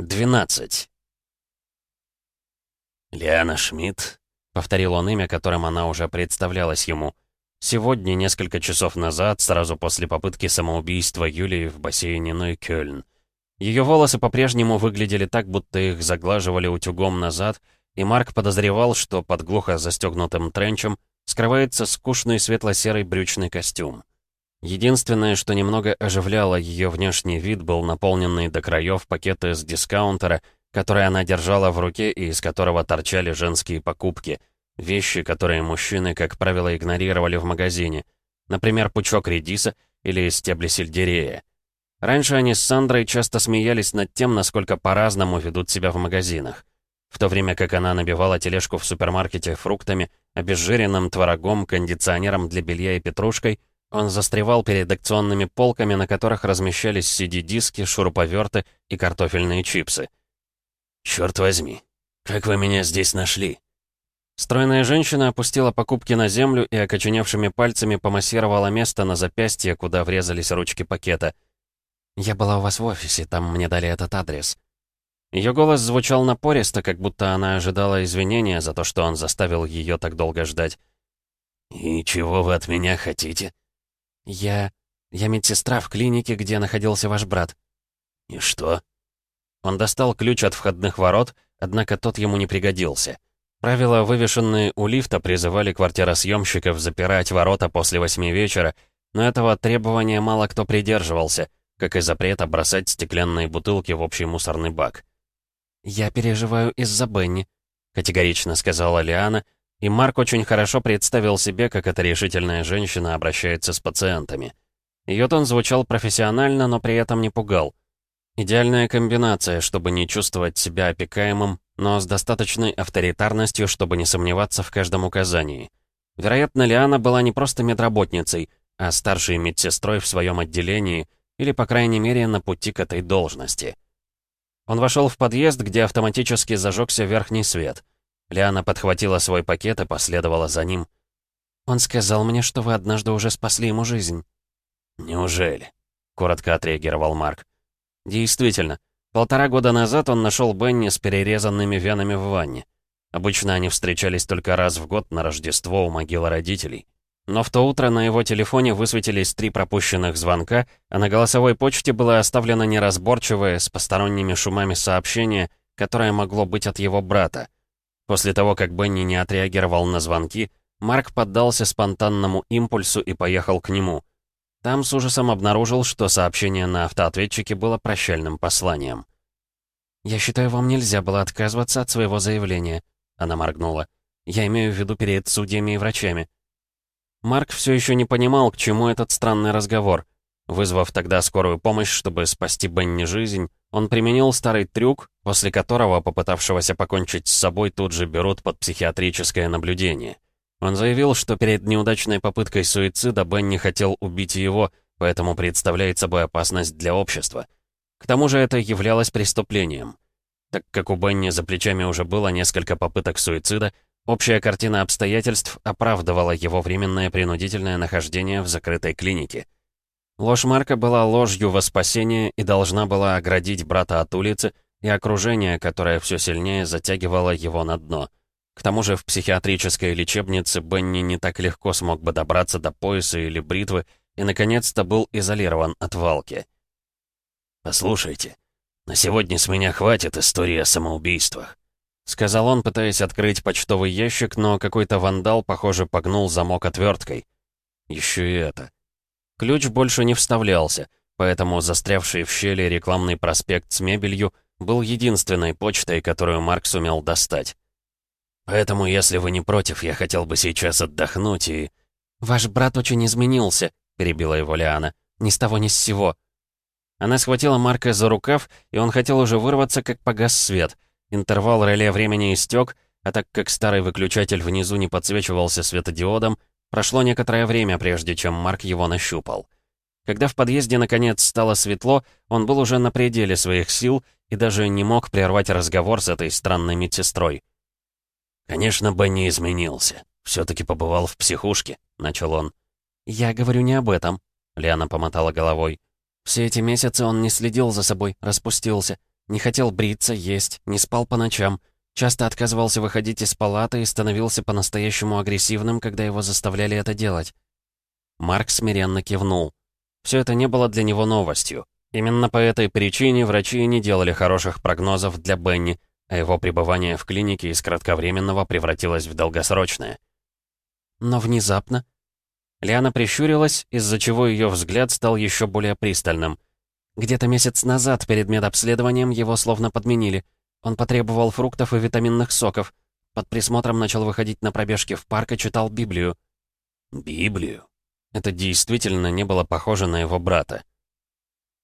12. «Лиана Шмидт», — повторил он имя, которым она уже представлялась ему. Сегодня, несколько часов назад, сразу после попытки самоубийства Юлии в бассейне Нойкёльн. Ее волосы по-прежнему выглядели так, будто их заглаживали утюгом назад, и Марк подозревал, что под глухо застегнутым тренчем скрывается скучный светло-серый брючный костюм. Единственное, что немного оживляло ее внешний вид, был наполненный до краев пакеты с дискаунтера, которые она держала в руке и из которого торчали женские покупки. Вещи, которые мужчины, как правило, игнорировали в магазине. Например, пучок редиса или стебли сельдерея. Раньше они с Сандрой часто смеялись над тем, насколько по-разному ведут себя в магазинах. В то время как она набивала тележку в супермаркете фруктами, обезжиренным творогом, кондиционером для белья и петрушкой — он застревал перед акционными полками, на которых размещались CD-диски, шуруповерты и картофельные чипсы. «Чёрт возьми, как вы меня здесь нашли?» Стройная женщина опустила покупки на землю и окоченевшими пальцами помассировала место на запястье, куда врезались ручки пакета. «Я была у вас в офисе, там мне дали этот адрес». Ее голос звучал напористо, как будто она ожидала извинения за то, что он заставил ее так долго ждать. «И чего вы от меня хотите?» «Я... я медсестра в клинике, где находился ваш брат». «И что?» Он достал ключ от входных ворот, однако тот ему не пригодился. Правила, вывешенные у лифта, призывали квартиросъемщиков запирать ворота после восьми вечера, но этого требования мало кто придерживался, как и запрета бросать стеклянные бутылки в общий мусорный бак. «Я переживаю из-за Бенни», — категорично сказала Лиана, и Марк очень хорошо представил себе, как эта решительная женщина обращается с пациентами. Ее тон звучал профессионально, но при этом не пугал. Идеальная комбинация, чтобы не чувствовать себя опекаемым, но с достаточной авторитарностью, чтобы не сомневаться в каждом указании. Вероятно, Лиана была не просто медработницей, а старшей медсестрой в своем отделении, или, по крайней мере, на пути к этой должности. Он вошел в подъезд, где автоматически зажегся верхний свет. Лиана подхватила свой пакет и последовала за ним. «Он сказал мне, что вы однажды уже спасли ему жизнь». «Неужели?» — коротко отреагировал Марк. «Действительно. Полтора года назад он нашел Бенни с перерезанными венами в ванне. Обычно они встречались только раз в год на Рождество у могилы родителей. Но в то утро на его телефоне высветились три пропущенных звонка, а на голосовой почте было оставлено неразборчивое, с посторонними шумами сообщение, которое могло быть от его брата — После того, как Бенни не отреагировал на звонки, Марк поддался спонтанному импульсу и поехал к нему. Там с ужасом обнаружил, что сообщение на автоответчике было прощальным посланием. «Я считаю, вам нельзя было отказываться от своего заявления», — она моргнула. «Я имею в виду перед судьями и врачами». Марк все еще не понимал, к чему этот странный разговор. Вызвав тогда скорую помощь, чтобы спасти Бенни жизнь, он применил старый трюк, после которого попытавшегося покончить с собой тут же берут под психиатрическое наблюдение. Он заявил, что перед неудачной попыткой суицида Бенни хотел убить его, поэтому представляет собой опасность для общества. К тому же это являлось преступлением. Так как у Бенни за плечами уже было несколько попыток суицида, общая картина обстоятельств оправдывала его временное принудительное нахождение в закрытой клинике. Ложь Марка была ложью во спасение и должна была оградить брата от улицы и окружения, которое все сильнее затягивало его на дно. К тому же в психиатрической лечебнице Бенни не так легко смог бы добраться до пояса или бритвы и, наконец-то, был изолирован от валки. «Послушайте, на сегодня с меня хватит истории о самоубийствах», — сказал он, пытаясь открыть почтовый ящик, но какой-то вандал, похоже, погнул замок отверткой. Еще и это. Ключ больше не вставлялся, поэтому застрявший в щели рекламный проспект с мебелью был единственной почтой, которую Марк сумел достать. «Поэтому, если вы не против, я хотел бы сейчас отдохнуть и...» «Ваш брат очень изменился», — перебила его Лиана. «Ни с того, ни с сего». Она схватила Марка за рукав, и он хотел уже вырваться, как погас свет. Интервал реле времени истек, а так как старый выключатель внизу не подсвечивался светодиодом, Прошло некоторое время, прежде чем Марк его нащупал. Когда в подъезде наконец стало светло, он был уже на пределе своих сил и даже не мог прервать разговор с этой странной медсестрой. «Конечно, Бенни изменился. Все-таки побывал в психушке», — начал он. «Я говорю не об этом», — Лиана помотала головой. «Все эти месяцы он не следил за собой, распустился. Не хотел бриться, есть, не спал по ночам. Часто отказывался выходить из палаты и становился по-настоящему агрессивным, когда его заставляли это делать. Марк смиренно кивнул. Все это не было для него новостью. Именно по этой причине врачи не делали хороших прогнозов для Бенни, а его пребывание в клинике из кратковременного превратилось в долгосрочное. Но внезапно... Лиана прищурилась, из-за чего ее взгляд стал еще более пристальным. Где-то месяц назад перед медобследованием его словно подменили. Он потребовал фруктов и витаминных соков. Под присмотром начал выходить на пробежки в парк и читал Библию. Библию? Это действительно не было похоже на его брата.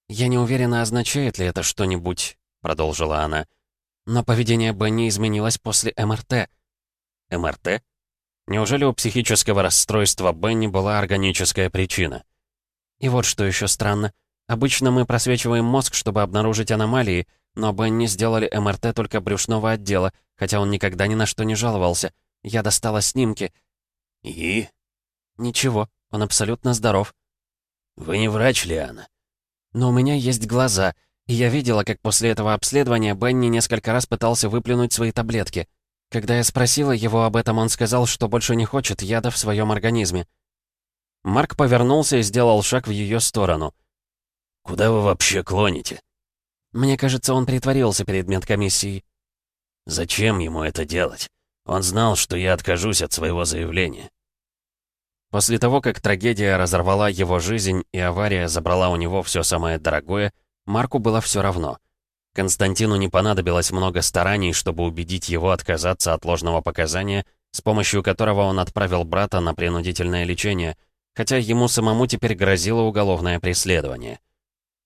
«Я не уверена, означает ли это что-нибудь», — продолжила она. «Но поведение Бенни изменилось после МРТ». «МРТ?» Неужели у психического расстройства Бенни была органическая причина? И вот что еще странно. Обычно мы просвечиваем мозг, чтобы обнаружить аномалии, но Бенни сделали МРТ только брюшного отдела, хотя он никогда ни на что не жаловался. Я достала снимки. И? Ничего, он абсолютно здоров. Вы не врач, Лиана? Но у меня есть глаза, и я видела, как после этого обследования Бенни несколько раз пытался выплюнуть свои таблетки. Когда я спросила его об этом, он сказал, что больше не хочет яда в своем организме. Марк повернулся и сделал шаг в ее сторону. «Куда вы вообще клоните?» «Мне кажется, он притворился перед медкомиссией». «Зачем ему это делать? Он знал, что я откажусь от своего заявления». После того, как трагедия разорвала его жизнь и авария забрала у него все самое дорогое, Марку было все равно. Константину не понадобилось много стараний, чтобы убедить его отказаться от ложного показания, с помощью которого он отправил брата на принудительное лечение, хотя ему самому теперь грозило уголовное преследование.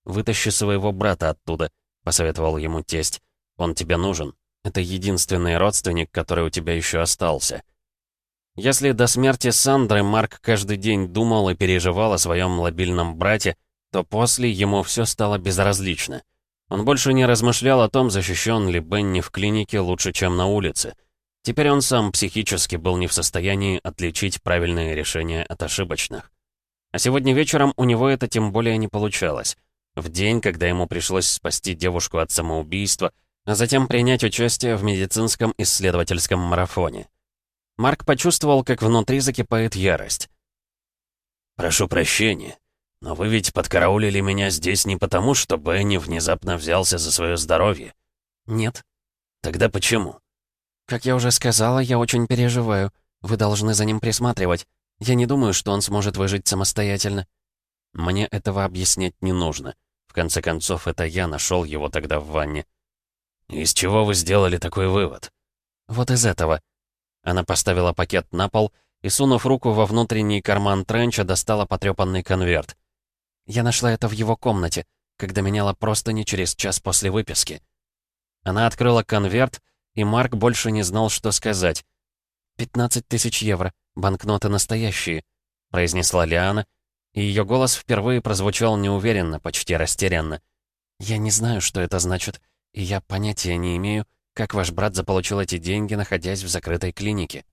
«Вытащи своего брата оттуда», — посоветовал ему тесть. «Он тебе нужен. Это единственный родственник, который у тебя еще остался». Если до смерти Сандры Марк каждый день думал и переживал о своем лобильном брате, то после ему все стало безразлично. Он больше не размышлял о том, защищен ли Бенни в клинике лучше, чем на улице. Теперь он сам психически был не в состоянии отличить правильные решения от ошибочных. А сегодня вечером у него это тем более не получалось. В день, когда ему пришлось спасти девушку от самоубийства, а затем принять участие в медицинском исследовательском марафоне. Марк почувствовал, как внутри закипает ярость. «Прошу прощения, но вы ведь подкараулили меня здесь не потому, что Бенни внезапно взялся за свое здоровье. Нет. Тогда почему? Как я уже сказала, я очень переживаю. Вы должны за ним присматривать. Я не думаю, что он сможет выжить самостоятельно. Мне этого объяснять не нужно. В конце концов, это я нашел его тогда в ванне. Из чего вы сделали такой вывод? Вот из этого. Она поставила пакет на пол и, сунув руку во внутренний карман тренча, достала потрепанный конверт. Я нашла это в его комнате, когда меняла простыни через час после выписки. Она открыла конверт, и Марк больше не знал, что сказать. «Пятнадцать тысяч евро, банкноты настоящие», — произнесла Лиана, и ее голос впервые прозвучал неуверенно, почти растерянно. «Я не знаю, что это значит, и я понятия не имею, как ваш брат заполучил эти деньги, находясь в закрытой клинике».